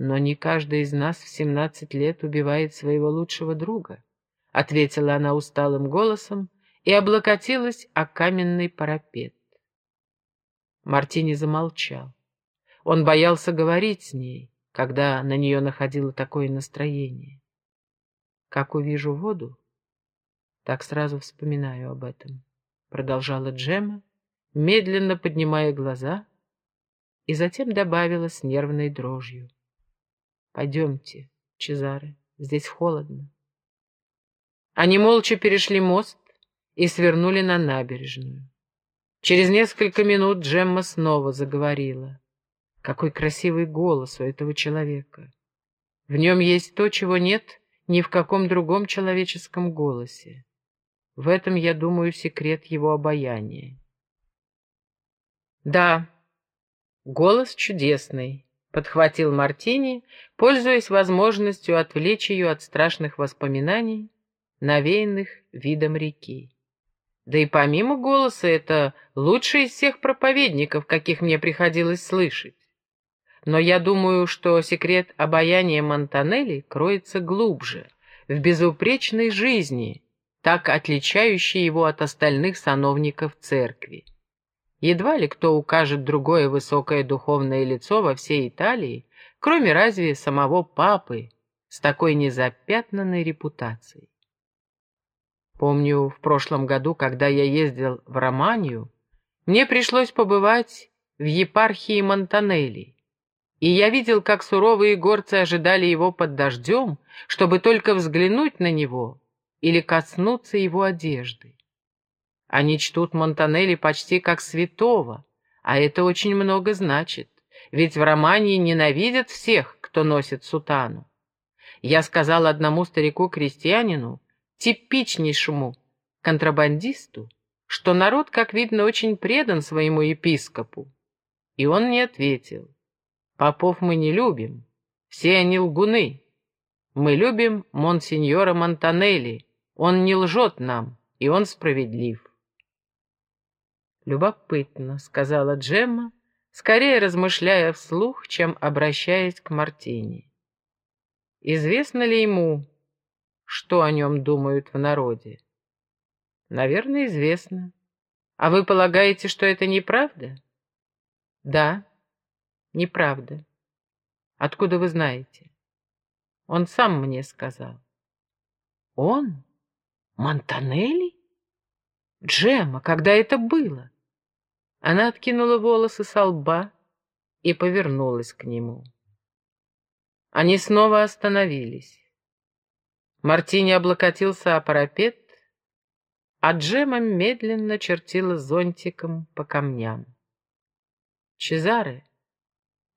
Но не каждый из нас в семнадцать лет убивает своего лучшего друга, — ответила она усталым голосом и облокотилась о каменный парапет. Мартини замолчал. Он боялся говорить с ней, когда на нее находило такое настроение. Как увижу воду, так сразу вспоминаю об этом, — продолжала Джема, медленно поднимая глаза, и затем добавила с нервной дрожью. Пойдемте, Чезаре, здесь холодно. Они молча перешли мост и свернули на набережную. Через несколько минут Джемма снова заговорила. Какой красивый голос у этого человека. В нем есть то, чего нет ни в каком другом человеческом голосе. В этом, я думаю, секрет его обаяния. Да, голос чудесный, — подхватил Мартини, пользуясь возможностью отвлечь ее от страшных воспоминаний, навеянных видом реки. Да и помимо голоса это лучший из всех проповедников, каких мне приходилось слышать. Но я думаю, что секрет обаяния Монтанелли кроется глубже, в безупречной жизни, так отличающей его от остальных сановников церкви. Едва ли кто укажет другое высокое духовное лицо во всей Италии, кроме разве самого папы с такой незапятнанной репутацией. Помню, в прошлом году, когда я ездил в Романию, мне пришлось побывать в епархии Монтанелли, и я видел, как суровые горцы ожидали его под дождем, чтобы только взглянуть на него или коснуться его одежды. Они чтут Монтанелли почти как святого, а это очень много значит, ведь в Романии ненавидят всех, кто носит сутану. Я сказал одному старику-крестьянину, типичнейшему контрабандисту, что народ, как видно, очень предан своему епископу. И он мне ответил, попов мы не любим, все они лгуны. Мы любим монсеньора Монтанелли, он не лжет нам, и он справедлив. «Любопытно», — сказала Джемма, скорее размышляя вслух, чем обращаясь к Мартине. «Известно ли ему, что о нем думают в народе?» «Наверное, известно. А вы полагаете, что это неправда?» «Да, неправда. Откуда вы знаете?» «Он сам мне сказал». «Он? Монтанелли? Джемма, когда это было?» Она откинула волосы со лба и повернулась к нему. Они снова остановились. Мартини облокотился о парапет, а Джема медленно чертила зонтиком по камням. «Чезаре,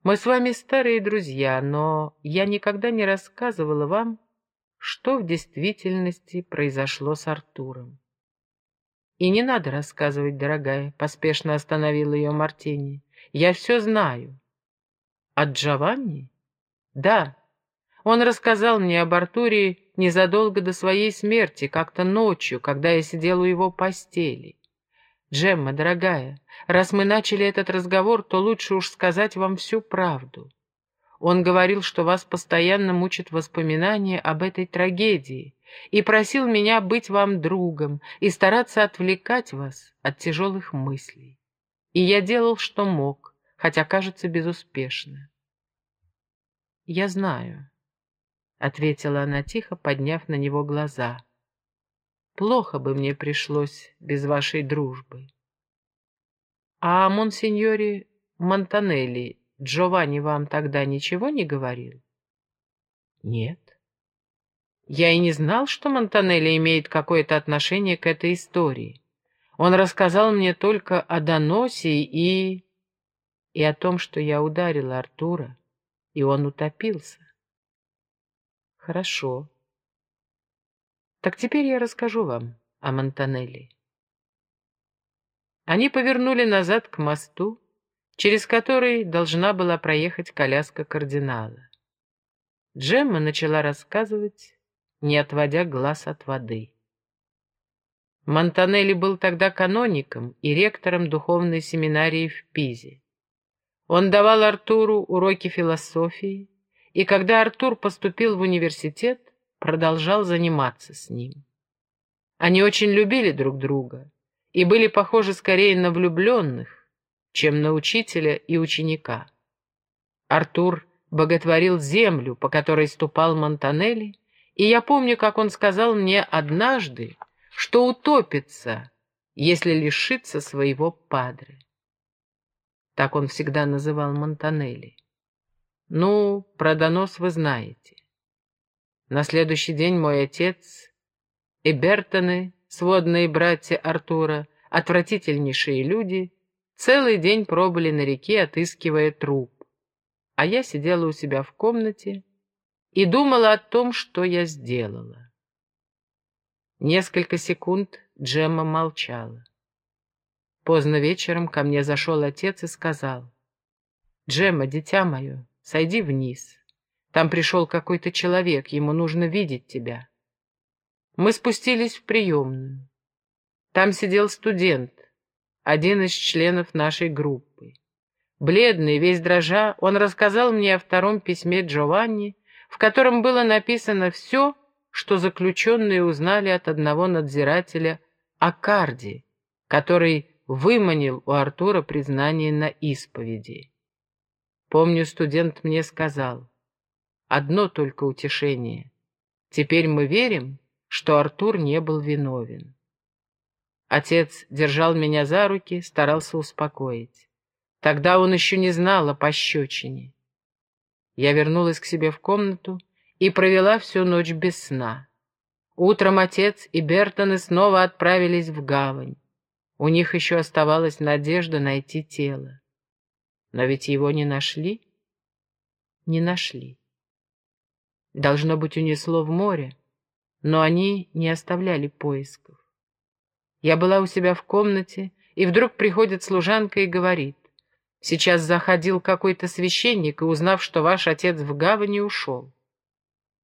мы с вами старые друзья, но я никогда не рассказывала вам, что в действительности произошло с Артуром. «И не надо рассказывать, дорогая», — поспешно остановил ее Мартини. «Я все знаю». «От Джованни?» «Да. Он рассказал мне об Артуре незадолго до своей смерти, как-то ночью, когда я сидел у его постели. Джемма, дорогая, раз мы начали этот разговор, то лучше уж сказать вам всю правду. Он говорил, что вас постоянно мучат воспоминания об этой трагедии, и просил меня быть вам другом и стараться отвлекать вас от тяжелых мыслей. И я делал, что мог, хотя, кажется, безуспешно. «Я знаю», — ответила она тихо, подняв на него глаза. «Плохо бы мне пришлось без вашей дружбы». «А о монсеньоре Монтанелли Джованни вам тогда ничего не говорил?» «Нет». Я и не знал, что Монтанелли имеет какое-то отношение к этой истории. Он рассказал мне только о доносе и... и о том, что я ударила Артура, и он утопился. Хорошо. Так теперь я расскажу вам о Монтанелли. Они повернули назад к мосту, через который должна была проехать коляска кардинала. Джемма начала рассказывать не отводя глаз от воды. Монтанелли был тогда каноником и ректором духовной семинарии в Пизе. Он давал Артуру уроки философии и когда Артур поступил в университет, продолжал заниматься с ним. Они очень любили друг друга и были похожи скорее на влюбленных, чем на учителя и ученика. Артур боготворил землю, по которой ступал Монтанелли, и я помню, как он сказал мне однажды, что утопится, если лишится своего падре. Так он всегда называл Монтанелли. Ну, про донос вы знаете. На следующий день мой отец и Бертоны, сводные братья Артура, отвратительнейшие люди, целый день пробыли на реке, отыскивая труп. А я сидела у себя в комнате и думала о том, что я сделала. Несколько секунд Джемма молчала. Поздно вечером ко мне зашел отец и сказал, «Джемма, дитя мое, сойди вниз. Там пришел какой-то человек, ему нужно видеть тебя». Мы спустились в приемную. Там сидел студент, один из членов нашей группы. Бледный, весь дрожа, он рассказал мне о втором письме Джованни, в котором было написано все, что заключенные узнали от одного надзирателя о Карде, который выманил у Артура признание на исповеди. Помню, студент мне сказал, одно только утешение. Теперь мы верим, что Артур не был виновен. Отец держал меня за руки, старался успокоить. Тогда он еще не знал о пощечине. Я вернулась к себе в комнату и провела всю ночь без сна. Утром отец и Бертоны снова отправились в гавань. У них еще оставалась надежда найти тело. Но ведь его не нашли? Не нашли. Должно быть, унесло в море но они не оставляли поисков. Я была у себя в комнате, и вдруг приходит служанка и говорит, «Сейчас заходил какой-то священник, и, узнав, что ваш отец в гавани, ушел».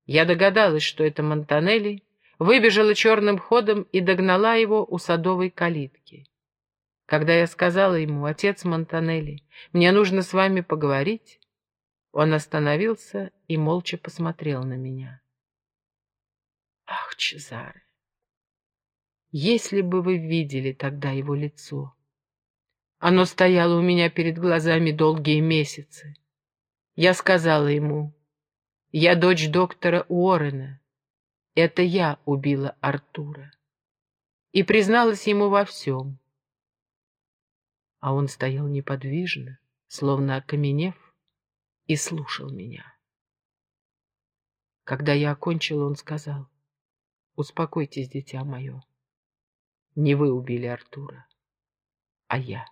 Я догадалась, что это Монтанелли, выбежала черным ходом и догнала его у садовой калитки. Когда я сказала ему, «Отец Монтанелли, мне нужно с вами поговорить», он остановился и молча посмотрел на меня. Ах, Чезаре! Если бы вы видели тогда его лицо! Оно стояло у меня перед глазами долгие месяцы. Я сказала ему, я дочь доктора Уоррена. Это я убила Артура. И призналась ему во всем. А он стоял неподвижно, словно окаменев, и слушал меня. Когда я окончила, он сказал, Успокойтесь, дитя мое. Не вы убили Артура, а я.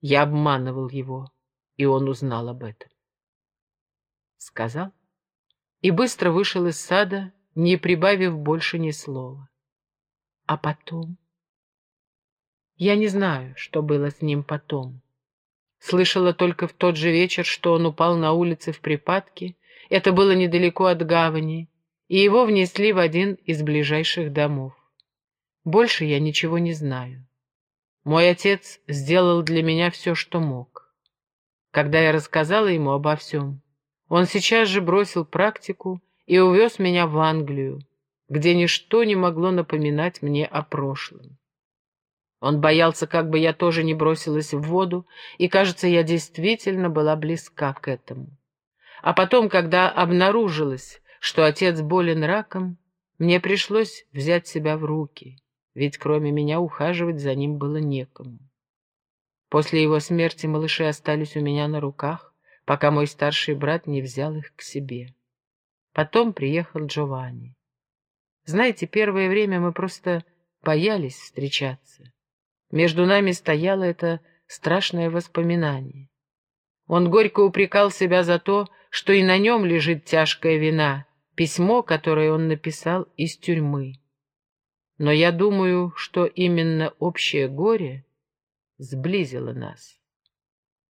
Я обманывал его, и он узнал об этом. Сказал и быстро вышел из сада, не прибавив больше ни слова. А потом... Я не знаю, что было с ним потом. Слышала только в тот же вечер, что он упал на улице в припадке. Это было недалеко от гавани, и его внесли в один из ближайших домов. Больше я ничего не знаю. Мой отец сделал для меня все, что мог. Когда я рассказала ему обо всем, он сейчас же бросил практику и увез меня в Англию, где ничто не могло напоминать мне о прошлом. Он боялся, как бы я тоже не бросилась в воду, и, кажется, я действительно была близка к этому. А потом, когда обнаружилось, что отец болен раком, мне пришлось взять себя в руки, ведь кроме меня ухаживать за ним было некому. После его смерти малыши остались у меня на руках, пока мой старший брат не взял их к себе. Потом приехал Джованни. Знаете, первое время мы просто боялись встречаться. Между нами стояло это страшное воспоминание. Он горько упрекал себя за то, что и на нем лежит тяжкая вина, письмо, которое он написал из тюрьмы. Но я думаю, что именно общее горе сблизило нас.